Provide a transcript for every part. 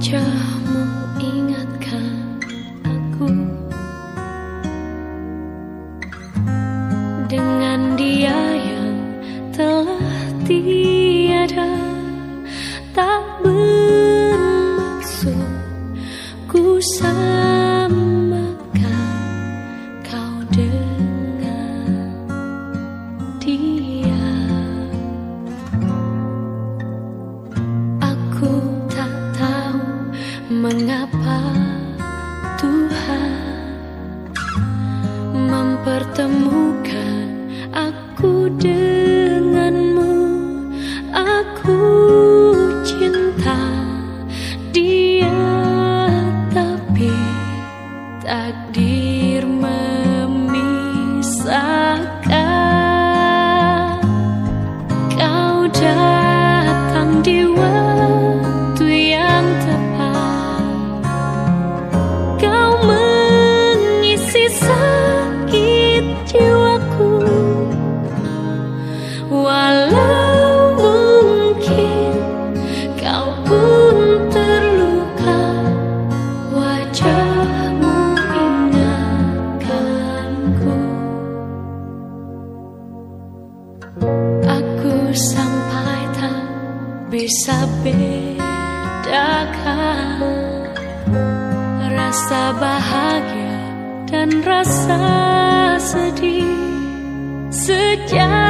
jamu ingatkan aku? Dengan dia yang telah tiada Tak bermaksud ku sama I di bisa bedakan rasa bahagia dan rasa sedih. Sejak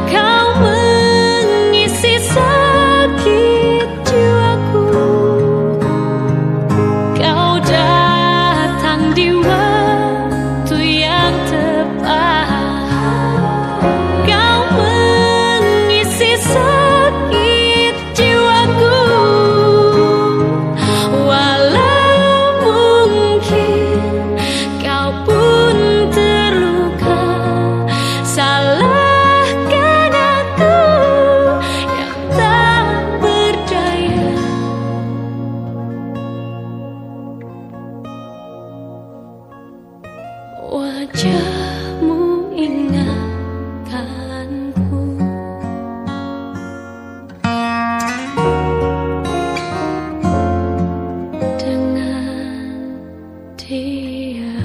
Wajahmu ingatkanku. Dengan dia.